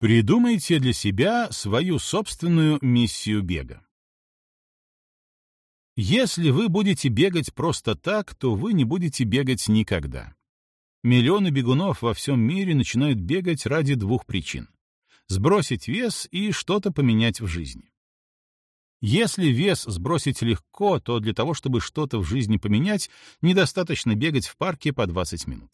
Придумайте для себя свою собственную миссию бега. Если вы будете бегать просто так, то вы не будете бегать никогда. Миллионы бегунов во всем мире начинают бегать ради двух причин — сбросить вес и что-то поменять в жизни. Если вес сбросить легко, то для того, чтобы что-то в жизни поменять, недостаточно бегать в парке по 20 минут.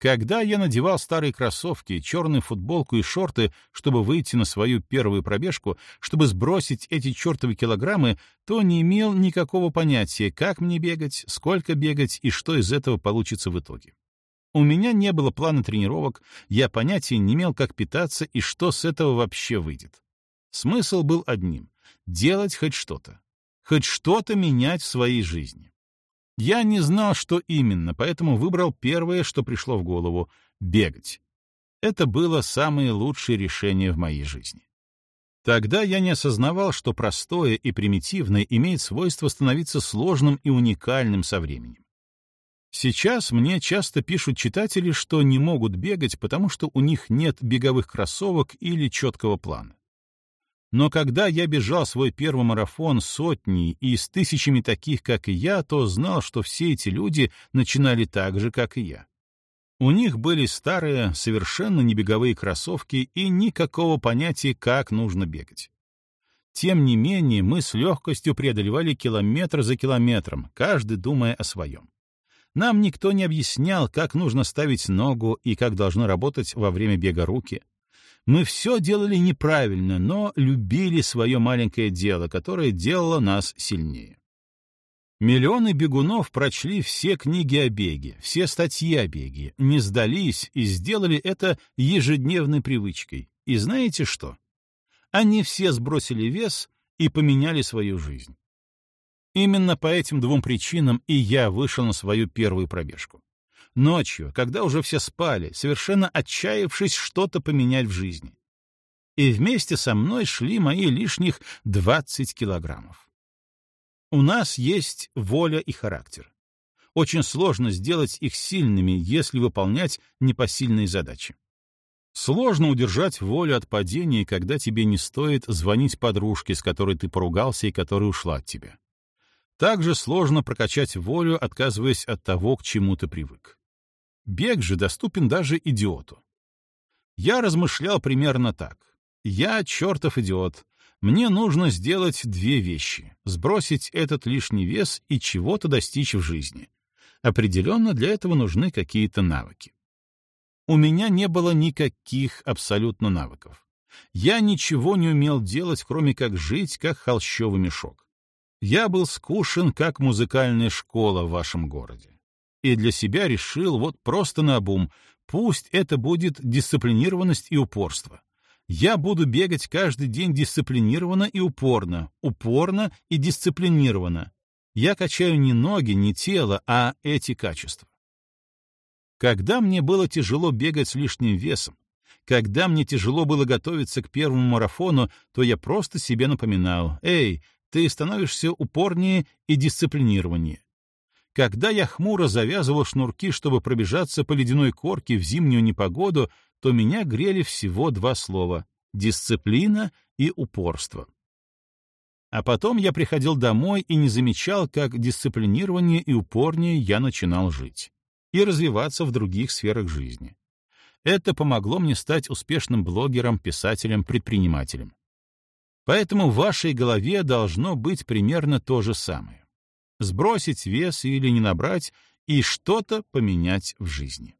Когда я надевал старые кроссовки, черную футболку и шорты, чтобы выйти на свою первую пробежку, чтобы сбросить эти чертовы килограммы, то не имел никакого понятия, как мне бегать, сколько бегать и что из этого получится в итоге. У меня не было плана тренировок, я понятия не имел, как питаться и что с этого вообще выйдет. Смысл был одним — делать хоть что-то. Хоть что-то менять в своей жизни. Я не знал, что именно, поэтому выбрал первое, что пришло в голову — бегать. Это было самое лучшее решение в моей жизни. Тогда я не осознавал, что простое и примитивное имеет свойство становиться сложным и уникальным со временем. Сейчас мне часто пишут читатели, что не могут бегать, потому что у них нет беговых кроссовок или четкого плана. Но когда я бежал свой первый марафон сотни и с тысячами таких, как и я, то знал, что все эти люди начинали так же, как и я. У них были старые, совершенно небеговые кроссовки и никакого понятия, как нужно бегать. Тем не менее, мы с легкостью преодолевали километр за километром, каждый думая о своем. Нам никто не объяснял, как нужно ставить ногу и как должно работать во время бега руки. Мы все делали неправильно, но любили свое маленькое дело, которое делало нас сильнее. Миллионы бегунов прочли все книги о беге, все статьи о беге, не сдались и сделали это ежедневной привычкой. И знаете что? Они все сбросили вес и поменяли свою жизнь. Именно по этим двум причинам и я вышел на свою первую пробежку ночью, когда уже все спали, совершенно отчаявшись что-то поменять в жизни. И вместе со мной шли мои лишних 20 килограммов. У нас есть воля и характер. Очень сложно сделать их сильными, если выполнять непосильные задачи. Сложно удержать волю от падения, когда тебе не стоит звонить подружке, с которой ты поругался и которая ушла от тебя. Также сложно прокачать волю, отказываясь от того, к чему ты привык. Бег же доступен даже идиоту. Я размышлял примерно так. Я чертов идиот. Мне нужно сделать две вещи — сбросить этот лишний вес и чего-то достичь в жизни. Определенно для этого нужны какие-то навыки. У меня не было никаких абсолютно навыков. Я ничего не умел делать, кроме как жить, как холщовый мешок. Я был скушен, как музыкальная школа в вашем городе и для себя решил вот просто наобум, пусть это будет дисциплинированность и упорство. Я буду бегать каждый день дисциплинированно и упорно, упорно и дисциплинированно. Я качаю не ноги, не тело, а эти качества. Когда мне было тяжело бегать с лишним весом, когда мне тяжело было готовиться к первому марафону, то я просто себе напоминал, «Эй, ты становишься упорнее и дисциплинированнее. Когда я хмуро завязывал шнурки, чтобы пробежаться по ледяной корке в зимнюю непогоду, то меня грели всего два слова — дисциплина и упорство. А потом я приходил домой и не замечал, как дисциплинированнее и упорнее я начинал жить и развиваться в других сферах жизни. Это помогло мне стать успешным блогером, писателем, предпринимателем. Поэтому в вашей голове должно быть примерно то же самое сбросить вес или не набрать и что-то поменять в жизни.